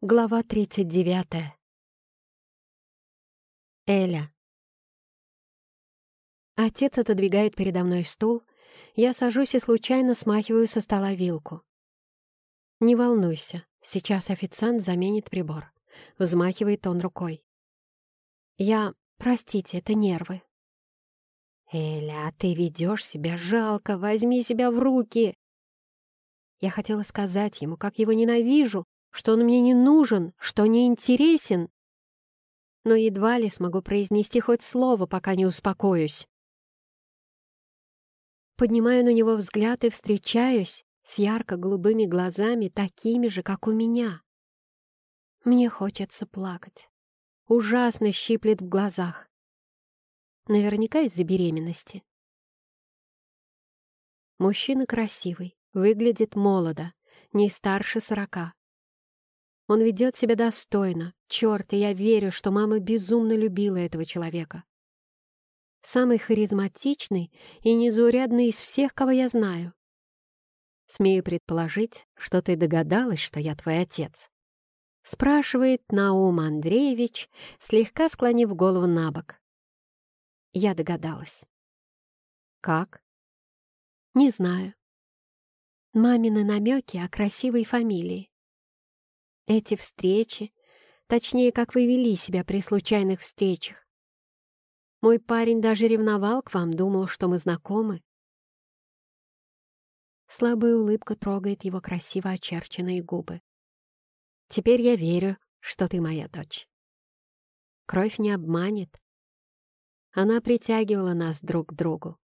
Глава 39. Эля. Отец отодвигает передо мной стул, я сажусь и случайно смахиваю со стола вилку. «Не волнуйся, сейчас официант заменит прибор», — взмахивает он рукой. «Я... Простите, это нервы». «Эля, ты ведешь себя жалко, возьми себя в руки!» Я хотела сказать ему, как его ненавижу, что он мне не нужен, что не интересен. Но едва ли смогу произнести хоть слово, пока не успокоюсь. Поднимаю на него взгляд и встречаюсь с ярко-голубыми глазами, такими же, как у меня. Мне хочется плакать. Ужасно щиплет в глазах. Наверняка из-за беременности. Мужчина красивый, выглядит молодо, не старше сорока. Он ведет себя достойно. Черт, и я верю, что мама безумно любила этого человека. Самый харизматичный и незаурядный из всех, кого я знаю. Смею предположить, что ты догадалась, что я твой отец. Спрашивает Наум Андреевич, слегка склонив голову на бок. Я догадалась. Как? Не знаю. Мамины намеки о красивой фамилии. Эти встречи, точнее, как вы вели себя при случайных встречах. Мой парень даже ревновал к вам, думал, что мы знакомы. Слабая улыбка трогает его красиво очерченные губы. Теперь я верю, что ты моя дочь. Кровь не обманет. Она притягивала нас друг к другу.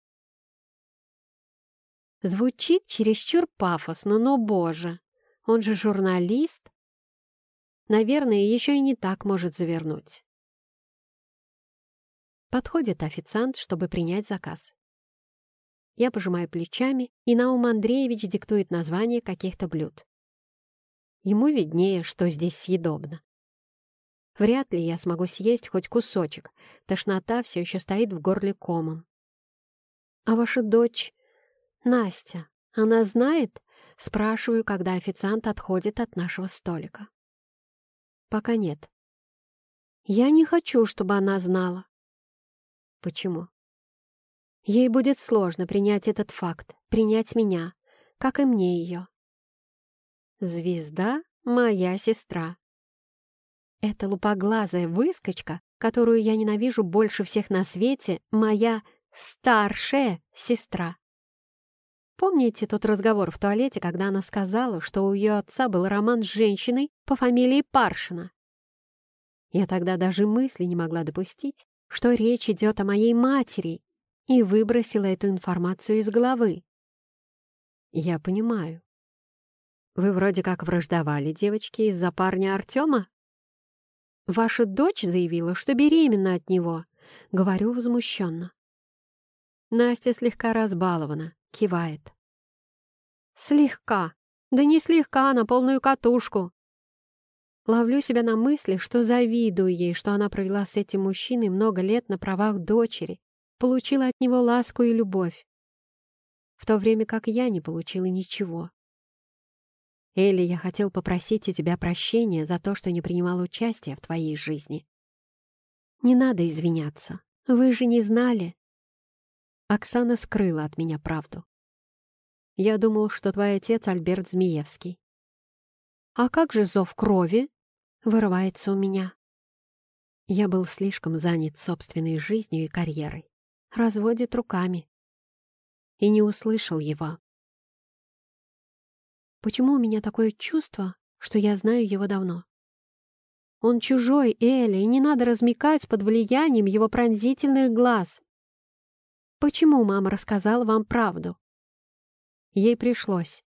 Звучит чересчур пафосно, но, боже, он же журналист. Наверное, еще и не так может завернуть. Подходит официант, чтобы принять заказ. Я пожимаю плечами, и Наум Андреевич диктует название каких-то блюд. Ему виднее, что здесь съедобно. Вряд ли я смогу съесть хоть кусочек. Тошнота все еще стоит в горле комом. «А ваша дочь, Настя, она знает?» Спрашиваю, когда официант отходит от нашего столика. Пока нет. Я не хочу, чтобы она знала. Почему? Ей будет сложно принять этот факт, принять меня, как и мне ее. Звезда — моя сестра. Эта лупоглазая выскочка, которую я ненавижу больше всех на свете, моя старшая сестра. Помните тот разговор в туалете, когда она сказала, что у ее отца был роман с женщиной по фамилии Паршина? Я тогда даже мысли не могла допустить, что речь идет о моей матери, и выбросила эту информацию из головы. Я понимаю. Вы вроде как враждовали, девочки, из-за парня Артема? Ваша дочь заявила, что беременна от него. Говорю возмущенно. Настя слегка разбалована, кивает. Слегка. Да не слегка, на полную катушку. Ловлю себя на мысли, что завидую ей, что она провела с этим мужчиной много лет на правах дочери, получила от него ласку и любовь, в то время как я не получила ничего. Элли, я хотел попросить у тебя прощения за то, что не принимал участия в твоей жизни. Не надо извиняться, вы же не знали. Оксана скрыла от меня правду. Я думал, что твой отец Альберт Змеевский. А как же зов крови? Вырывается у меня. Я был слишком занят собственной жизнью и карьерой. Разводит руками. И не услышал его. Почему у меня такое чувство, что я знаю его давно? Он чужой, Эля, и не надо размекать под влиянием его пронзительных глаз. Почему мама рассказала вам правду? Ей пришлось.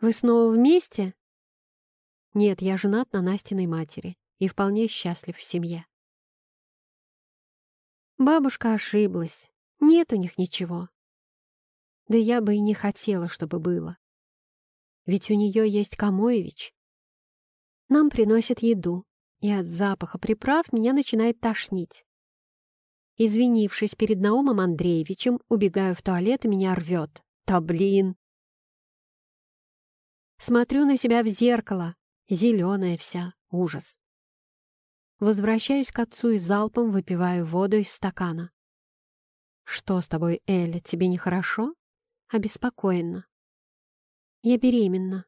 «Вы снова вместе?» «Нет, я женат на Настиной матери и вполне счастлив в семье». Бабушка ошиблась. Нет у них ничего. Да я бы и не хотела, чтобы было. Ведь у нее есть Камоевич. Нам приносят еду, и от запаха приправ меня начинает тошнить. Извинившись перед Наумом Андреевичем, убегаю в туалет и меня рвет. Да блин! Смотрю на себя в зеркало, зеленая вся, ужас. Возвращаюсь к отцу и залпом выпиваю воду из стакана. «Что с тобой, Эля, тебе нехорошо?» Обеспокоенно. «Я беременна».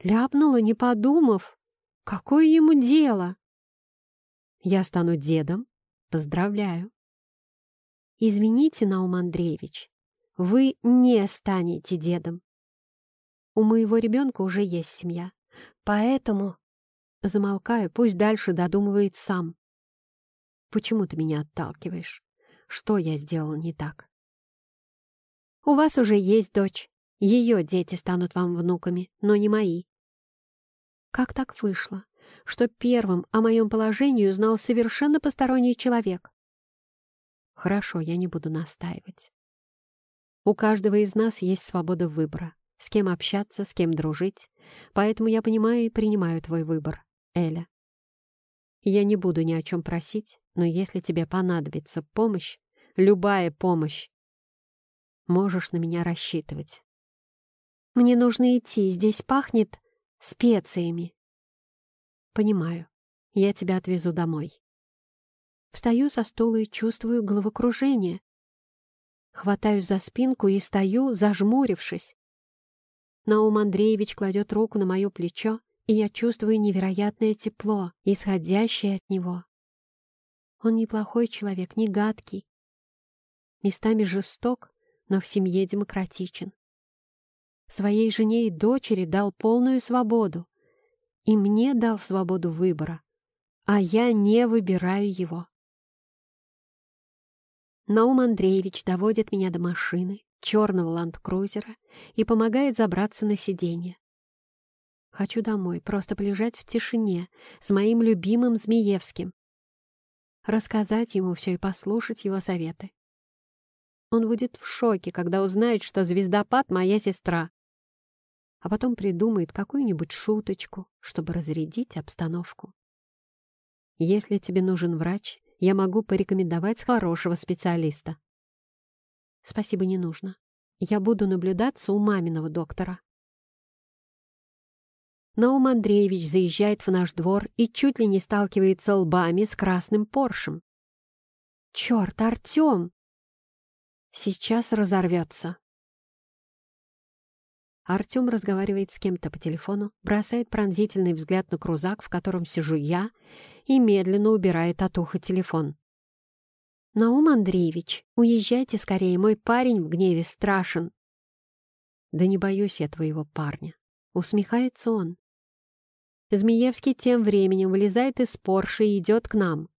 Ляпнула, не подумав. Какое ему дело? Я стану дедом. Поздравляю. Извините, Наум Андреевич, вы не станете дедом. У моего ребенка уже есть семья, поэтому... Замолкаю, пусть дальше додумывает сам. Почему ты меня отталкиваешь? Что я сделал не так? У вас уже есть дочь. Ее дети станут вам внуками, но не мои. Как так вышло, что первым о моем положении узнал совершенно посторонний человек? Хорошо, я не буду настаивать. У каждого из нас есть свобода выбора, с кем общаться, с кем дружить, поэтому я понимаю и принимаю твой выбор, Эля. Я не буду ни о чем просить, но если тебе понадобится помощь, любая помощь, можешь на меня рассчитывать. Мне нужно идти, здесь пахнет специями. Понимаю, я тебя отвезу домой. Встаю со стула и чувствую головокружение. Хватаюсь за спинку и стою, зажмурившись. Наум Андреевич кладет руку на мое плечо, и я чувствую невероятное тепло, исходящее от него. Он неплохой человек, не гадкий. Местами жесток, но в семье демократичен. Своей жене и дочери дал полную свободу, и мне дал свободу выбора, а я не выбираю его. Наум Андреевич доводит меня до машины, черного ленд-крузера, и помогает забраться на сиденье. Хочу домой, просто полежать в тишине с моим любимым Змеевским. Рассказать ему все и послушать его советы. Он будет в шоке, когда узнает, что звездопад — моя сестра. А потом придумает какую-нибудь шуточку, чтобы разрядить обстановку. Если тебе нужен врач, я могу порекомендовать хорошего специалиста. Спасибо, не нужно. Я буду наблюдаться у маминого доктора. Наум Андреевич заезжает в наш двор и чуть ли не сталкивается лбами с красным Поршем. «Черт, Артем!» «Сейчас разорвется!» Артем разговаривает с кем-то по телефону, бросает пронзительный взгляд на крузак, в котором сижу я, и медленно убирает от уха телефон. «Наум Андреевич, уезжайте скорее, мой парень в гневе страшен». «Да не боюсь я твоего парня», — усмехается он. Змеевский тем временем вылезает из Порши и идет к нам.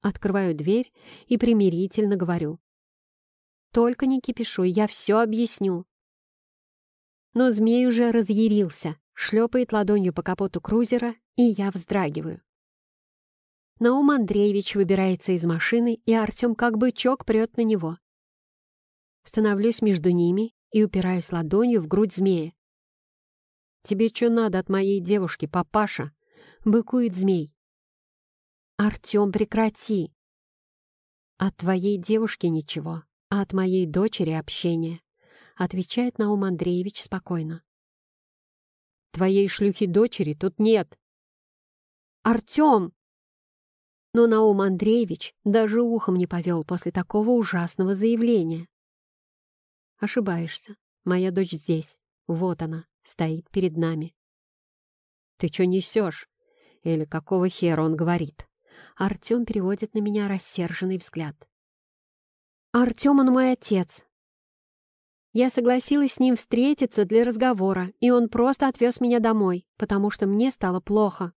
Открываю дверь и примирительно говорю. «Только не кипишуй, я все объясню. Но змей уже разъярился, шлепает ладонью по капоту крузера, и я вздрагиваю. Наум Андреевич выбирается из машины, и Артем как бычок прет на него. Становлюсь между ними и упираюсь ладонью в грудь змея. «Тебе что надо от моей девушки, папаша?» — быкует змей. «Артем, прекрати!» «От твоей девушки ничего, а от моей дочери общение отвечает Наум Андреевич спокойно. «Твоей шлюхи-дочери тут нет!» «Артем!» Но Наум Андреевич даже ухом не повел после такого ужасного заявления. «Ошибаешься. Моя дочь здесь. Вот она, стоит перед нами». «Ты что несешь?» Или какого хера он говорит? Артем переводит на меня рассерженный взгляд. «Артем, он мой отец. Я согласилась с ним встретиться для разговора, и он просто отвез меня домой, потому что мне стало плохо.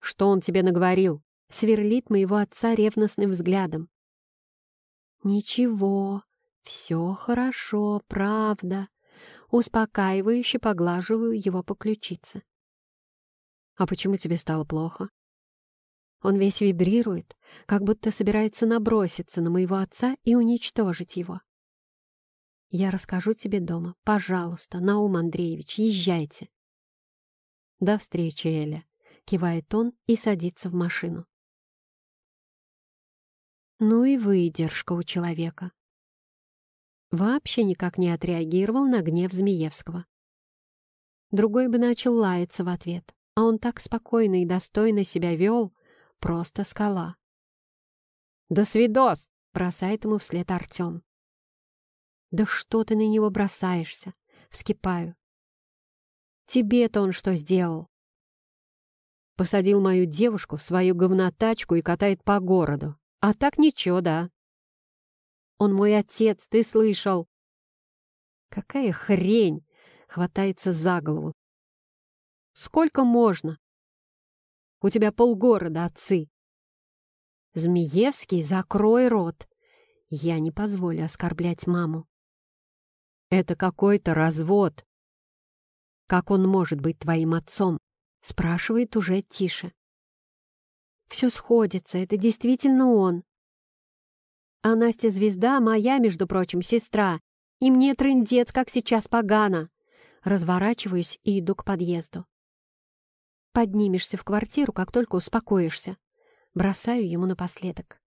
«Что он тебе наговорил?» — сверлит моего отца ревностным взглядом. «Ничего, все хорошо, правда». Успокаивающе поглаживаю его по ключице. «А почему тебе стало плохо?» Он весь вибрирует, как будто собирается наброситься на моего отца и уничтожить его. Я расскажу тебе дома. Пожалуйста, Наум Андреевич, езжайте. До встречи, Эля. Кивает он и садится в машину. Ну и выдержка у человека. Вообще никак не отреагировал на гнев Змеевского. Другой бы начал лаяться в ответ, а он так спокойно и достойно себя вел, просто скала. «Да свидос!» — бросает ему вслед Артем. «Да что ты на него бросаешься?» — вскипаю. «Тебе-то он что сделал?» Посадил мою девушку в свою говнотачку и катает по городу. А так ничего, да. Он мой отец, ты слышал? Какая хрень! Хватается за голову. Сколько можно? У тебя полгорода отцы. Змеевский, закрой рот. Я не позволю оскорблять маму. Это какой-то развод. Как он может быть твоим отцом? Спрашивает уже тише. Все сходится, это действительно он. А Настя Звезда моя, между прочим, сестра. И мне трындец, как сейчас погано. Разворачиваюсь и иду к подъезду. Поднимешься в квартиру, как только успокоишься. Бросаю ему напоследок.